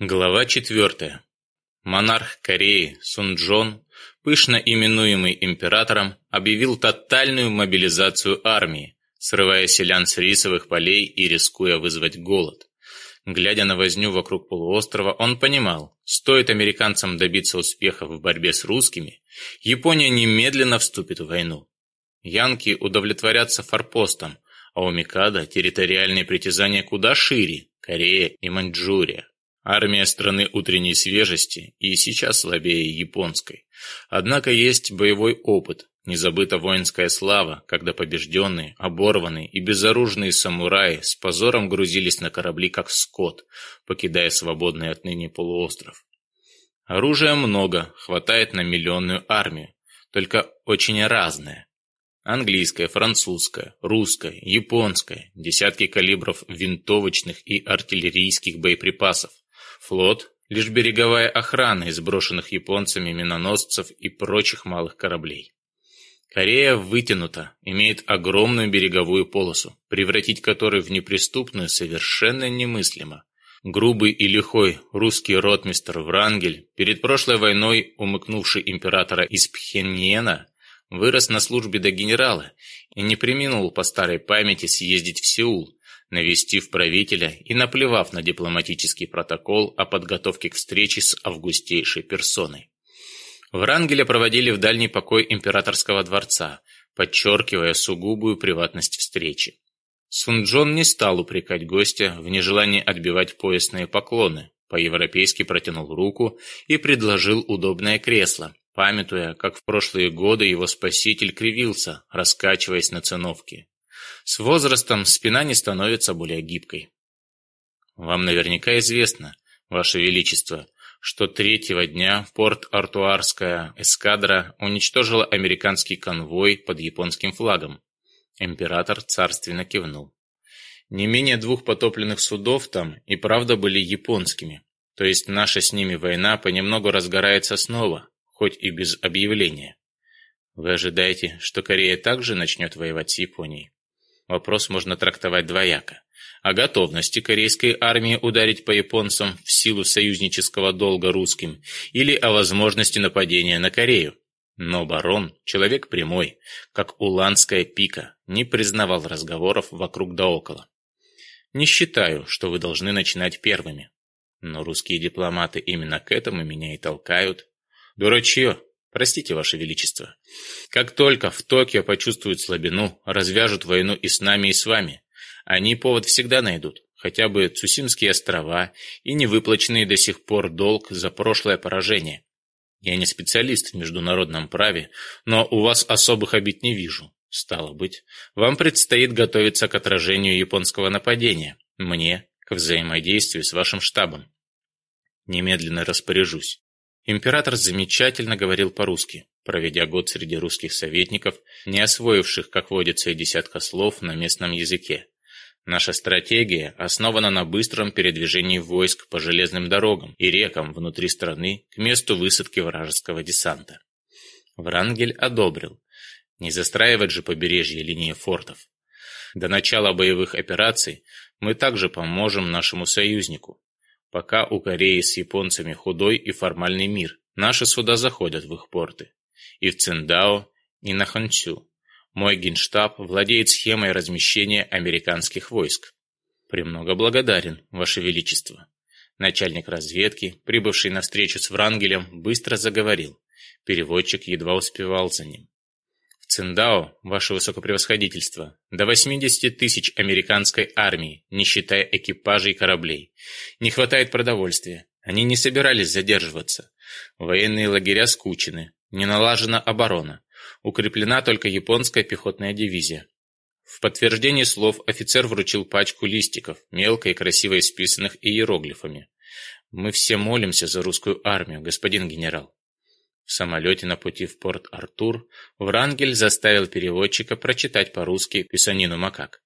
Глава 4. Монарх Кореи Сунджон, пышно именуемый императором, объявил тотальную мобилизацию армии, срывая селян с рисовых полей и рискуя вызвать голод. Глядя на возню вокруг полуострова, он понимал, стоит американцам добиться успеха в борьбе с русскими, Япония немедленно вступит в войну. Янки удовлетворятся форпостом, а у Микада территориальные притязания куда шире – Корея и Маньчжурия. Армия страны утренней свежести и сейчас слабее японской. Однако есть боевой опыт, не забыта воинская слава, когда побежденные, оборванные и безоружные самураи с позором грузились на корабли как скот, покидая свободный отныне полуостров. Оружия много, хватает на миллионную армию, только очень разное. Английское, французское, русское, японское, десятки калибров винтовочных и артиллерийских боеприпасов. Флот — лишь береговая охрана изброшенных японцами миноносцев и прочих малых кораблей. Корея вытянута, имеет огромную береговую полосу, превратить которую в неприступную совершенно немыслимо. Грубый и лихой русский ротмистр Врангель, перед прошлой войной умыкнувший императора из Пхеньена, вырос на службе до генерала и не приминул по старой памяти съездить в Сеул, навестив правителя и наплевав на дипломатический протокол о подготовке к встрече с августейшей персоной. Врангеля проводили в дальний покой императорского дворца, подчеркивая сугубую приватность встречи. Сунджон не стал упрекать гостя в нежелании отбивать поясные поклоны, по-европейски протянул руку и предложил удобное кресло, памятуя, как в прошлые годы его спаситель кривился, раскачиваясь на циновке. С возрастом спина не становится более гибкой. Вам наверняка известно, Ваше Величество, что третьего дня порт-артуарская эскадра уничтожила американский конвой под японским флагом. Император царственно кивнул. Не менее двух потопленных судов там и правда были японскими, то есть наша с ними война понемногу разгорается снова, хоть и без объявления. Вы ожидаете, что Корея также начнет воевать с Японией? Вопрос можно трактовать двояко. О готовности корейской армии ударить по японцам в силу союзнического долга русским или о возможности нападения на Корею. Но барон, человек прямой, как уланская пика, не признавал разговоров вокруг да около. Не считаю, что вы должны начинать первыми. Но русские дипломаты именно к этому меня и толкают. Дурачье, Простите, Ваше Величество. Как только в Токио почувствуют слабину, развяжут войну и с нами, и с вами. Они повод всегда найдут. Хотя бы Цусимские острова и невыплаченный до сих пор долг за прошлое поражение. Я не специалист в международном праве, но у вас особых обид не вижу. Стало быть, вам предстоит готовиться к отражению японского нападения. Мне к взаимодействию с вашим штабом. Немедленно распоряжусь. Император замечательно говорил по-русски, проведя год среди русских советников, не освоивших, как водится, и десятка слов на местном языке. Наша стратегия основана на быстром передвижении войск по железным дорогам и рекам внутри страны к месту высадки вражеского десанта. Врангель одобрил. Не застраивать же побережье линии фортов. До начала боевых операций мы также поможем нашему союзнику, Пока у Кореи с японцами худой и формальный мир, наши суда заходят в их порты. И в Циндао, и на Ханчу. Мой генштаб владеет схемой размещения американских войск. Премного благодарен, Ваше Величество. Начальник разведки, прибывший на встречу с Врангелем, быстро заговорил. Переводчик едва успевал за ним. Циндао, ваше высокопревосходительство, до 80 тысяч американской армии, не считая экипажей кораблей. Не хватает продовольствия. Они не собирались задерживаться. Военные лагеря скучены. Не налажена оборона. Укреплена только японская пехотная дивизия. В подтверждение слов офицер вручил пачку листиков, мелко и красиво исписанных иероглифами. «Мы все молимся за русскую армию, господин генерал. В самолете на пути в порт Артур Врангель заставил переводчика прочитать по-русски писанину макак.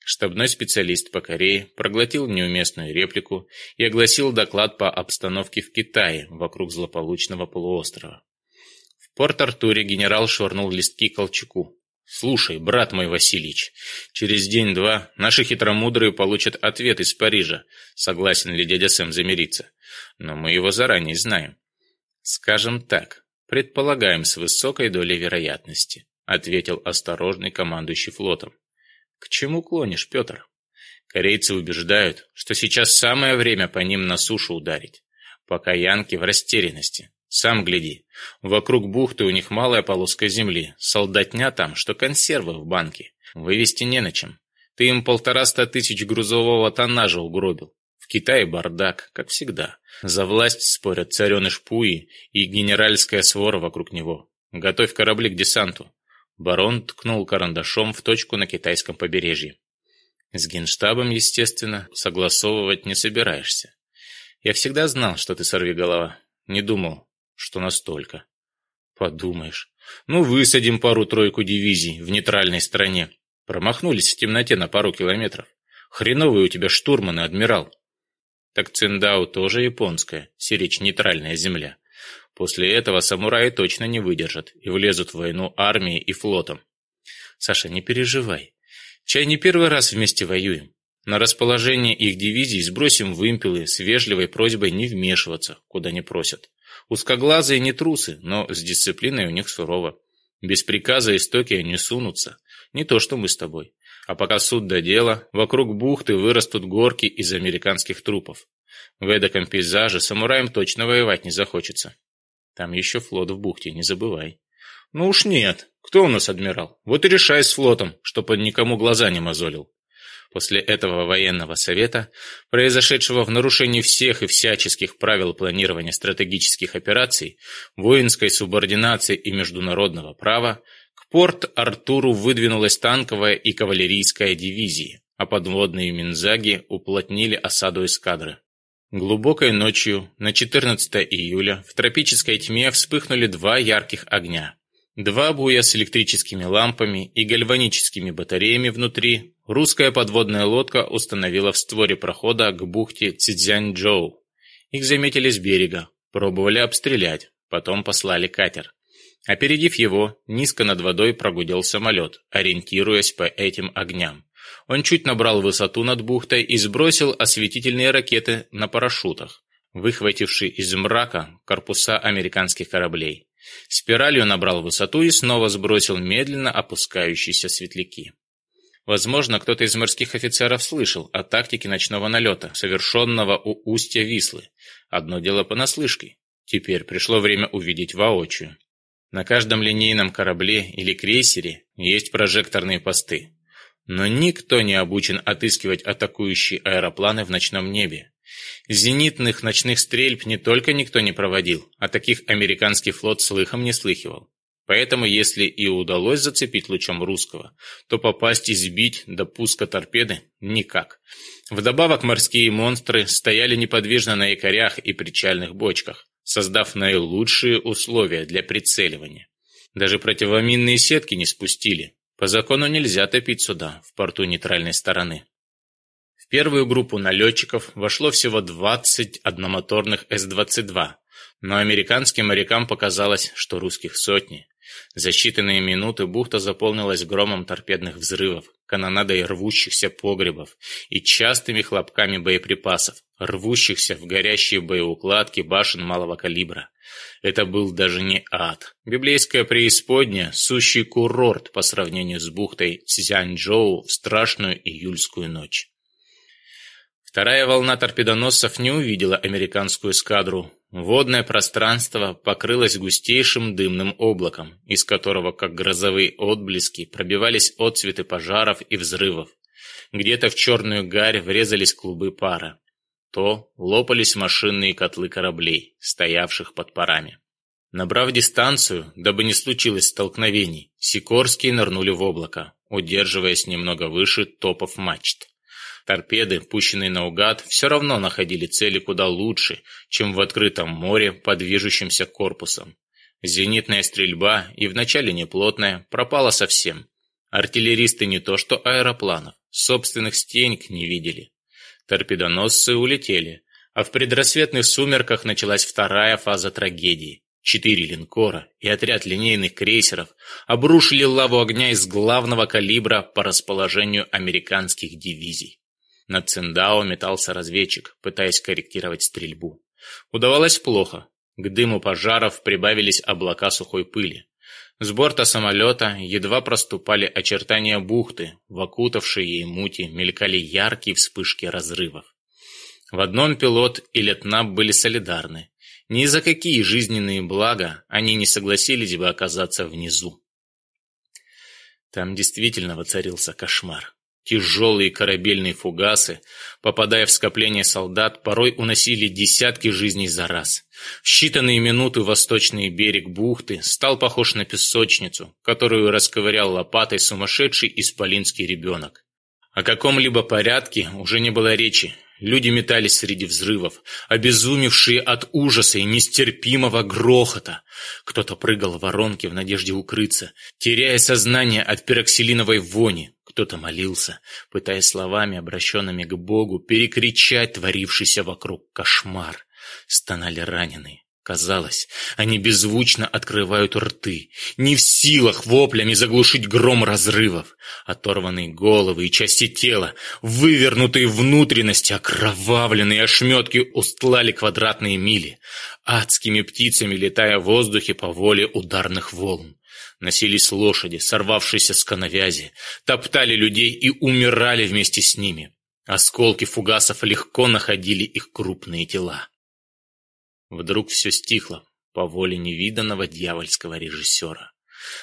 Штабной специалист по Корее проглотил неуместную реплику и огласил доклад по обстановке в Китае вокруг злополучного полуострова. В порт Артуре генерал швырнул листки Колчаку. «Слушай, брат мой Васильевич, через день-два наши хитромудрые получат ответ из Парижа, согласен ли дядя Сэм замириться. Но мы его заранее знаем. Скажем так, «Предполагаем с высокой долей вероятности», — ответил осторожный командующий флотом. «К чему клонишь, Петр?» Корейцы убеждают, что сейчас самое время по ним на сушу ударить. Пока янки в растерянности. Сам гляди. Вокруг бухты у них малая полоска земли. Солдатня там, что консервы в банке. Вывести не на чем. Ты им полтораста тысяч грузового тоннажа угробил. В Китае бардак, как всегда. За власть спорят цареныш Пуи и генеральская свора вокруг него. Готовь корабли к десанту. Барон ткнул карандашом в точку на китайском побережье. С генштабом, естественно, согласовывать не собираешься. Я всегда знал, что ты сорви голова. Не думал, что настолько. Подумаешь. Ну, высадим пару-тройку дивизий в нейтральной стране. Промахнулись в темноте на пару километров. Хреновые у тебя штурманы, адмирал. Так Циндао тоже японская, Сирич – нейтральная земля. После этого самураи точно не выдержат и влезут в войну армией и флотом. Саша, не переживай. Чай не первый раз вместе воюем. На расположение их дивизий сбросим вымпелы с вежливой просьбой не вмешиваться, куда не просят. Узкоглазые не трусы, но с дисциплиной у них сурово. Без приказа из Токио не сунутся. Не то, что мы с тобой. А пока суд до дела, вокруг бухты вырастут горки из американских трупов. В эдаком пейзаже самураям точно воевать не захочется. Там еще флот в бухте, не забывай. Ну уж нет. Кто у нас адмирал? Вот и решай с флотом, чтоб он никому глаза не мозолил. После этого военного совета, произошедшего в нарушении всех и всяческих правил планирования стратегических операций, воинской субординации и международного права, порт Артуру выдвинулась танковая и кавалерийская дивизии, а подводные Минзаги уплотнили осаду эскадры. Глубокой ночью, на 14 июля, в тропической тьме вспыхнули два ярких огня. Два буя с электрическими лампами и гальваническими батареями внутри, русская подводная лодка установила в створе прохода к бухте Цзяньчжоу. Их заметили с берега, пробовали обстрелять, потом послали катер. Опередив его, низко над водой прогудел самолет, ориентируясь по этим огням. Он чуть набрал высоту над бухтой и сбросил осветительные ракеты на парашютах, выхватившие из мрака корпуса американских кораблей. Спиралью набрал высоту и снова сбросил медленно опускающиеся светляки. Возможно, кто-то из морских офицеров слышал о тактике ночного налета, совершенного у устья Вислы. Одно дело понаслышке. Теперь пришло время увидеть воочию. На каждом линейном корабле или крейсере есть прожекторные посты. Но никто не обучен отыскивать атакующие аэропланы в ночном небе. Зенитных ночных стрельб не только никто не проводил, а таких американский флот слыхом не слыхивал. Поэтому, если и удалось зацепить лучом русского, то попасть и сбить до пуска торпеды никак. Вдобавок морские монстры стояли неподвижно на якорях и причальных бочках создав наилучшие условия для прицеливания. Даже противоминные сетки не спустили. По закону нельзя топить суда в порту нейтральной стороны. В первую группу налетчиков вошло всего 20 одномоторных С-22, но американским морякам показалось, что русских сотни. За считанные минуты бухта заполнилась громом торпедных взрывов канонадой рвущихся погребов и частыми хлопками боеприпасов, рвущихся в горящие боеукладки башен малого калибра. Это был даже не ад. Библейская преисподня – сущий курорт по сравнению с бухтой Цзяньчжоу в страшную июльскую ночь. Вторая волна торпедоносцев не увидела американскую эскадру, Водное пространство покрылось густейшим дымным облаком, из которого, как грозовые отблески, пробивались отцветы пожаров и взрывов. Где-то в черную гарь врезались клубы пара. То лопались машинные котлы кораблей, стоявших под парами. Набрав дистанцию, дабы не случилось столкновений, Сикорские нырнули в облако, удерживаясь немного выше топов мачт. Торпеды, пущенные наугад, все равно находили цели куда лучше, чем в открытом море под движущимся корпусом. Зенитная стрельба, и вначале неплотная, пропала совсем. Артиллеристы не то что аэропланов, собственных стенек не видели. Торпедоносцы улетели, а в предрассветных сумерках началась вторая фаза трагедии. Четыре линкора и отряд линейных крейсеров обрушили лаву огня из главного калибра по расположению американских дивизий. Над Циндао метался разведчик, пытаясь корректировать стрельбу. Удавалось плохо. К дыму пожаров прибавились облака сухой пыли. С борта самолета едва проступали очертания бухты, в окутавшей ей мути мелькали яркие вспышки разрывов. В одном пилот и летнаб были солидарны. Ни за какие жизненные блага они не согласились бы оказаться внизу. Там действительно воцарился кошмар. Тяжелые корабельные фугасы, попадая в скопление солдат, порой уносили десятки жизней за раз. В считанные минуты восточный берег бухты стал похож на песочницу, которую расковырял лопатой сумасшедший исполинский ребенок. О каком-либо порядке уже не было речи. Люди метались среди взрывов, обезумевшие от ужаса и нестерпимого грохота. Кто-то прыгал в воронки в надежде укрыться, теряя сознание от пероксилиновой вони. Кто-то молился, пытаясь словами, обращенными к Богу, перекричать творившийся вокруг кошмар. Стонали раненые. Казалось, они беззвучно открывают рты, не в силах воплями заглушить гром разрывов. Оторванные головы и части тела, вывернутые внутренности, окровавленные ошметки устлали квадратные мили, адскими птицами летая в воздухе по воле ударных волн. Носились лошади, сорвавшиеся с коновязи, топтали людей и умирали вместе с ними. Осколки фугасов легко находили их крупные тела. Вдруг все стихло по воле невиданного дьявольского режиссера.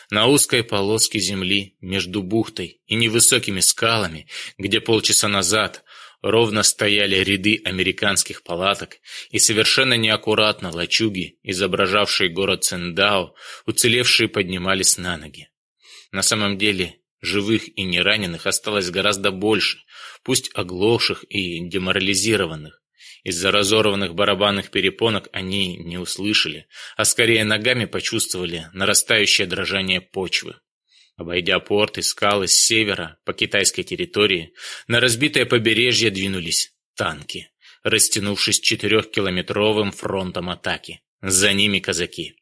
На узкой полоске земли между бухтой и невысокими скалами, где полчаса назад ровно стояли ряды американских палаток, и совершенно неаккуратно лачуги, изображавшие город Циндао, уцелевшие поднимались на ноги. На самом деле живых и нераненых осталось гораздо больше, пусть оглохших и деморализированных. Из-за разорванных барабанных перепонок они не услышали, а скорее ногами почувствовали нарастающее дрожание почвы. Обойдя порт и скалы с севера по китайской территории, на разбитое побережье двинулись танки, растянувшись четырехкилометровым фронтом атаки. За ними казаки.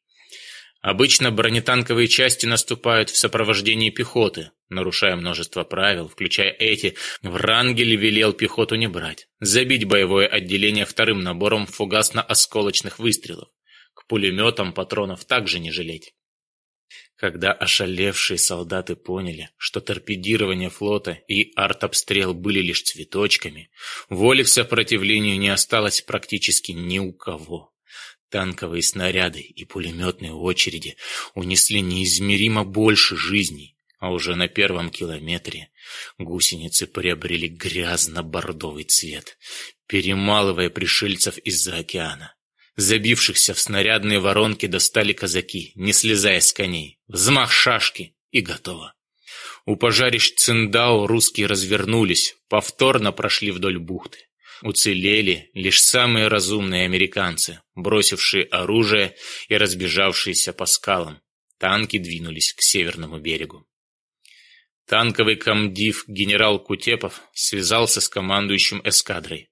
Обычно бронетанковые части наступают в сопровождении пехоты, нарушая множество правил, включая эти. Врангель велел пехоту не брать, забить боевое отделение вторым набором фугасно-осколочных выстрелов. К пулеметам патронов также не жалеть. Когда ошалевшие солдаты поняли, что торпедирование флота и артобстрел были лишь цветочками, воли к сопротивлению не осталось практически ни у кого. Танковые снаряды и пулеметные очереди унесли неизмеримо больше жизней, а уже на первом километре гусеницы приобрели грязно-бордовый цвет, перемалывая пришельцев из-за океана. Забившихся в снарядные воронки достали казаки, не слезая с коней. Взмах шашки и готово. У пожарищ Циндао русские развернулись, повторно прошли вдоль бухты. Уцелели лишь самые разумные американцы, бросившие оружие и разбежавшиеся по скалам. Танки двинулись к северному берегу. Танковый комдив генерал Кутепов связался с командующим эскадрой.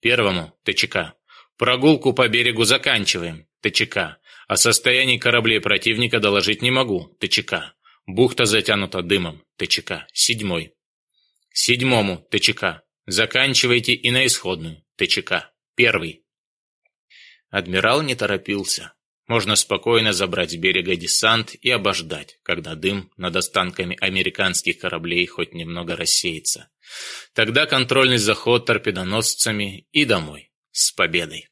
Первому ТЧК Прогулку по берегу заканчиваем. ТЧК. О состоянии кораблей противника доложить не могу. ТЧК. Бухта затянута дымом. ТЧК. Седьмой. Седьмому. ТЧК. Заканчивайте и на исходную. ТЧК. Первый. Адмирал не торопился. Можно спокойно забрать с берега десант и обождать, когда дым над останками американских кораблей хоть немного рассеется. Тогда контрольный заход торпедоносцами и домой с победой.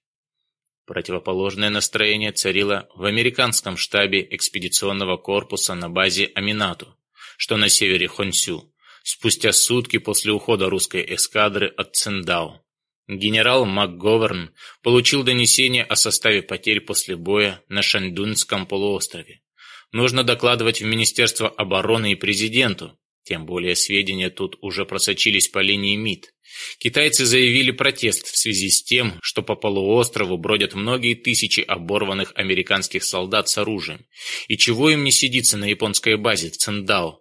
Противоположное настроение царило в американском штабе экспедиционного корпуса на базе Аминату, что на севере Хонсю, спустя сутки после ухода русской эскадры от Циндао. Генерал МакГоверн получил донесение о составе потерь после боя на Шаньдунском полуострове. Нужно докладывать в Министерство обороны и президенту, тем более сведения тут уже просочились по линии МИД. Китайцы заявили протест в связи с тем, что по полуострову бродят многие тысячи оборванных американских солдат с оружием. И чего им не сидится на японской базе в Циндао?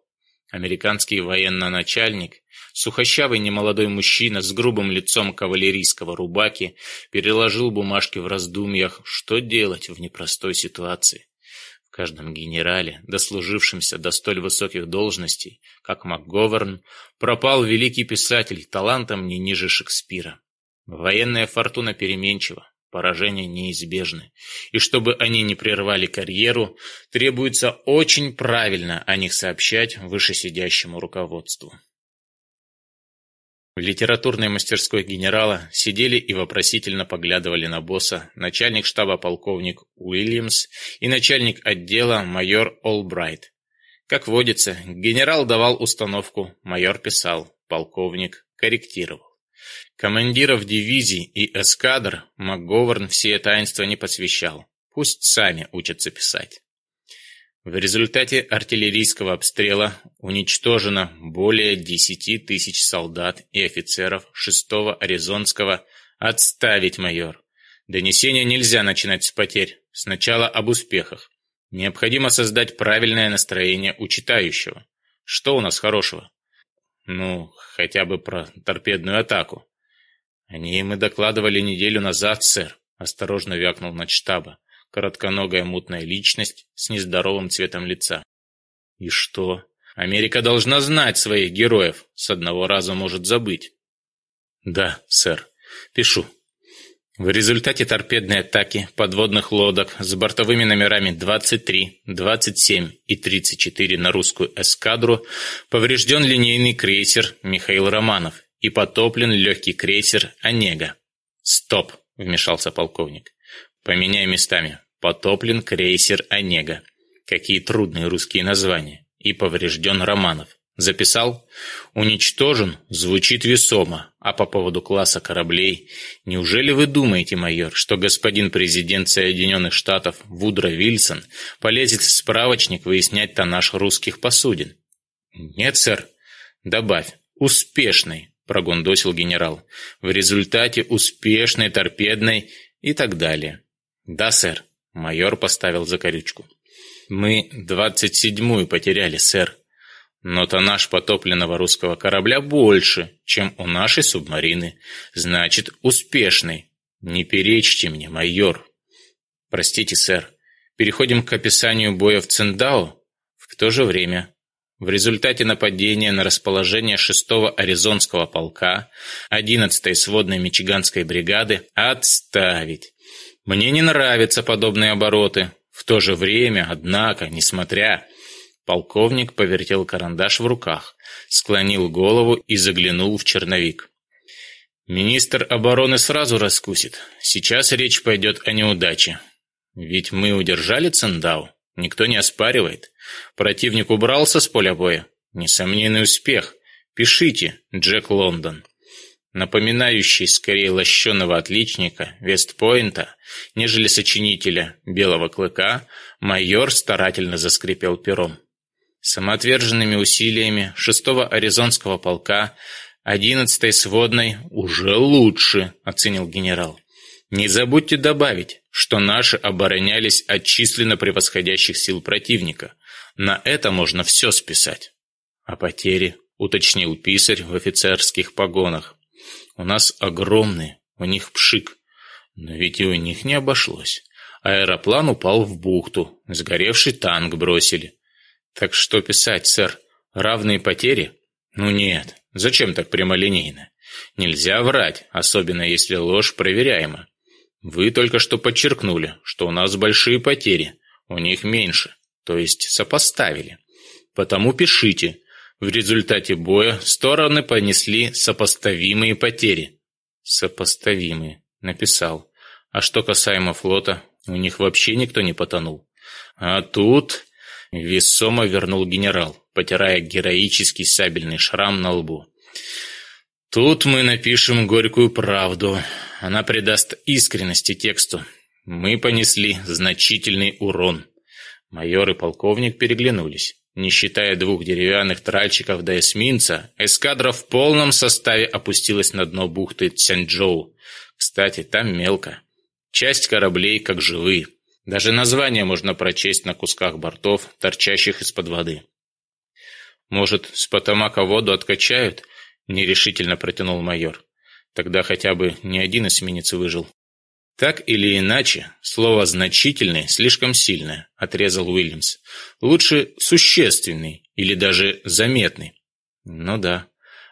Американский военно-начальник, сухощавый немолодой мужчина с грубым лицом кавалерийского рубаки, переложил бумажки в раздумьях, что делать в непростой ситуации каждом генерале, дослужившемся до столь высоких должностей, как МакГоверн, пропал великий писатель талантом не ниже Шекспира. Военная фортуна переменчива, поражения неизбежны, и чтобы они не прервали карьеру, требуется очень правильно о них сообщать вышесидящему руководству. В литературной мастерской генерала сидели и вопросительно поглядывали на босса начальник штаба полковник Уильямс и начальник отдела майор Олбрайт. Как водится, генерал давал установку, майор писал, полковник корректировал. Командиров дивизий и эскадр МакГоверн все таинства не посвящал. Пусть сами учатся писать. В результате артиллерийского обстрела уничтожено более 10 тысяч солдат и офицеров 6-го Аризонского «Отставить, майор!» Донесение нельзя начинать с потерь. Сначала об успехах. Необходимо создать правильное настроение у читающего. Что у нас хорошего? Ну, хотя бы про торпедную атаку. Они мы докладывали неделю назад, сэр, осторожно вякнул начштаба коротконогая мутная личность с нездоровым цветом лица. И что? Америка должна знать своих героев, с одного раза может забыть. Да, сэр, пишу. В результате торпедной атаки подводных лодок с бортовыми номерами 23, 27 и 34 на русскую эскадру поврежден линейный крейсер Михаил Романов и потоплен легкий крейсер «Онега». «Стоп!» – вмешался полковник. «Поменяй местами потоплен крейсер «Онега». Какие трудные русские названия. И поврежден Романов. Записал? Уничтожен? Звучит весомо. А по поводу класса кораблей? Неужели вы думаете, майор, что господин президент Соединенных Штатов Вудро Вильсон полезет в справочник выяснять то тоннаж русских посудин? Нет, сэр. Добавь. Успешный, прогондосил генерал. В результате успешной торпедной и так далее. Да, сэр. Майор поставил за корючку. «Мы двадцать седьмую потеряли, сэр. Но то наш потопленного русского корабля больше, чем у нашей субмарины. Значит, успешный. Не перечьте мне, майор». «Простите, сэр. Переходим к описанию боя в Циндао. В то же время в результате нападения на расположение 6-го Аризонского полка 11-й сводной Мичиганской бригады отставить мне не нравятся подобные обороты. В то же время, однако, несмотря... Полковник повертел карандаш в руках, склонил голову и заглянул в черновик. Министр обороны сразу раскусит. Сейчас речь пойдет о неудаче. Ведь мы удержали Цендау. Никто не оспаривает. Противник убрался с поля боя. Несомненный успех. Пишите, Джек Лондон напоминающий скорее лощеного отличника Вестпойнта, нежели сочинителя «Белого клыка», майор старательно заскрипел пером. Самоотверженными усилиями 6-го Аризонского полка 11-й сводной уже лучше, оценил генерал. Не забудьте добавить, что наши оборонялись от численно превосходящих сил противника. На это можно все списать. А потери, уточнил писарь в офицерских погонах. У нас огромные, у них пшик. Но ведь и у них не обошлось. Аэроплан упал в бухту, сгоревший танк бросили. Так что писать, сэр? Равные потери? Ну нет, зачем так прямолинейно? Нельзя врать, особенно если ложь проверяема. Вы только что подчеркнули, что у нас большие потери, у них меньше, то есть сопоставили. Потому пишите, в результате боя стороны понесли сопоставимые потери. Сопоставимые, написал. А что касаемо флота, у них вообще никто не потонул. А тут весомо вернул генерал, потирая героический сабельный шрам на лбу. Тут мы напишем горькую правду. Она придаст искренности тексту. Мы понесли значительный урон. Майор и полковник переглянулись. Не считая двух деревянных тральщиков до эсминца, эскадра в полном составе опустилась на дно бухты Цянчжоу. Кстати, там мелко. Часть кораблей как живые. Даже название можно прочесть на кусках бортов, торчащих из-под воды. «Может, с Потамака воду откачают?» – нерешительно протянул майор. «Тогда хотя бы не один эсминец выжил». «Так или иначе, слово «значительный» слишком сильное», — отрезал Уильямс. «Лучше «существенный» или даже «заметный». «Ну да,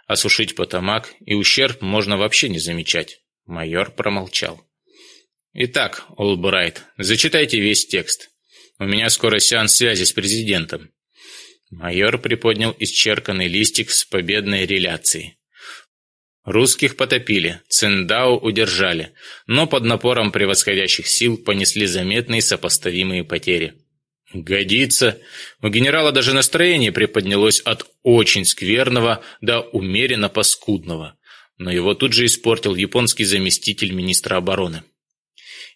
осушить потомак, и ущерб можно вообще не замечать», — майор промолчал. «Итак, Олбрайт, зачитайте весь текст. У меня скоро сеанс связи с президентом». Майор приподнял исчерканный листик с победной реляцией. Русских потопили, Циндао удержали, но под напором превосходящих сил понесли заметные сопоставимые потери. Годится. У генерала даже настроение приподнялось от очень скверного до умеренно паскудного. Но его тут же испортил японский заместитель министра обороны.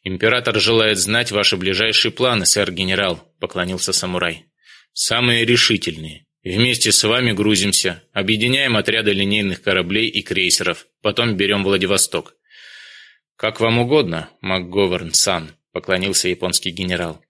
«Император желает знать ваши ближайшие планы, сэр-генерал», — поклонился самурай. «Самые решительные. Вместе с вами грузимся, объединяем отряды линейных кораблей и крейсеров, потом берем Владивосток. Как вам угодно, МакГоверн-сан, поклонился японский генерал.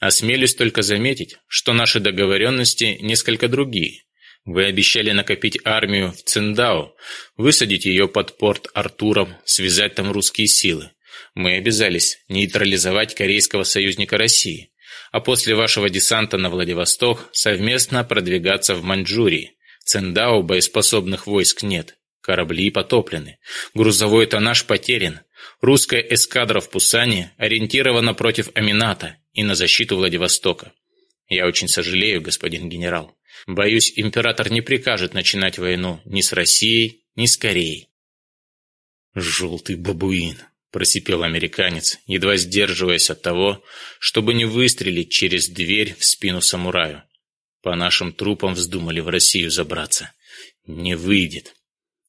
Осмелюсь только заметить, что наши договоренности несколько другие. Вы обещали накопить армию в Циндао, высадить ее под порт Артуром, связать там русские силы. Мы обязались нейтрализовать корейского союзника России а после вашего десанта на Владивосток совместно продвигаться в Маньчжурии. Циндао боеспособных войск нет, корабли потоплены, грузовой тоннаж потерян. Русская эскадра в Пусане ориентирована против Амината и на защиту Владивостока. Я очень сожалею, господин генерал. Боюсь, император не прикажет начинать войну ни с Россией, ни с Кореей. Желтый бабуин, просипел американец, едва сдерживаясь от того, чтобы не выстрелить через дверь в спину самураю. По нашим трупам вздумали в Россию забраться. Не выйдет.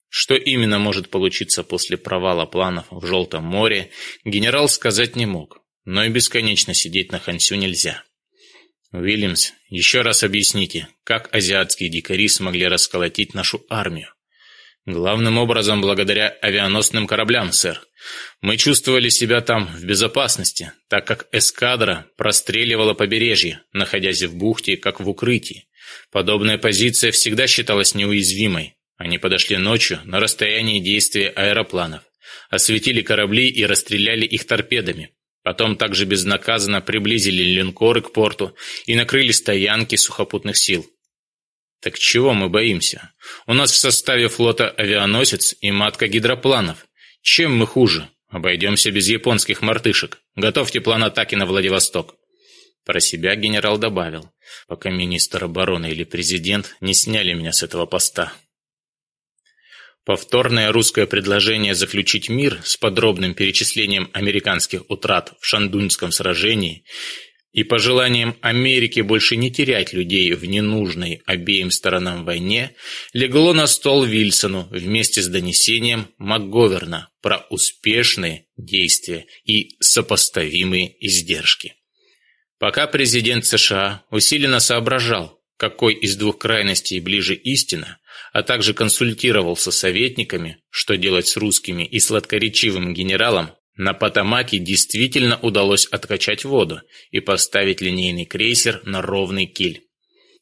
Что именно может получиться после провала планов в Желтом море, генерал сказать не мог, но и бесконечно сидеть на Хансю нельзя. «Уильямс, еще раз объясните, как азиатские дикари смогли расколотить нашу армию?» Главным образом благодаря авианосным кораблям, сэр. Мы чувствовали себя там в безопасности, так как эскадра простреливала побережье, находясь в бухте, как в укрытии. Подобная позиция всегда считалась неуязвимой. Они подошли ночью на расстоянии действия аэропланов, осветили корабли и расстреляли их торпедами. Потом также безнаказанно приблизили линкоры к порту и накрыли стоянки сухопутных сил. Так чего мы боимся? У нас в составе флота авианосец и матка гидропланов. Чем мы хуже? Обойдемся без японских мартышек. Готовьте план атаки на Владивосток. Про себя генерал добавил, пока министр обороны или президент не сняли меня с этого поста. Повторное русское предложение заключить мир с подробным перечислением американских утрат в Шандунском сражении и пожеланием Америки больше не терять людей в ненужной обеим сторонам войне, легло на стол Вильсону вместе с донесением МакГоверна про успешные действия и сопоставимые издержки. Пока президент США усиленно соображал, какой из двух крайностей ближе истина, а также консультировался советниками, что делать с русскими и сладкоречивым генералом, на Потамаке действительно удалось откачать воду и поставить линейный крейсер на ровный киль.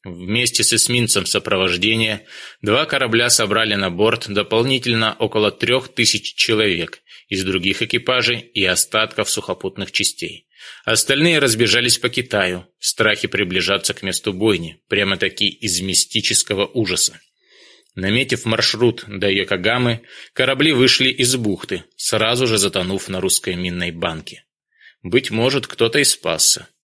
Вместе с эсминцем сопровождения два корабля собрали на борт дополнительно около трех тысяч человек из других экипажей и остатков сухопутных частей. Остальные разбежались по Китаю в страхе приближаться к месту бойни, прямо-таки из мистического ужаса. Наметив маршрут до Йокогамы, корабли вышли из бухты, сразу же затонув на русской минной банке. Быть может, кто-то и спасся.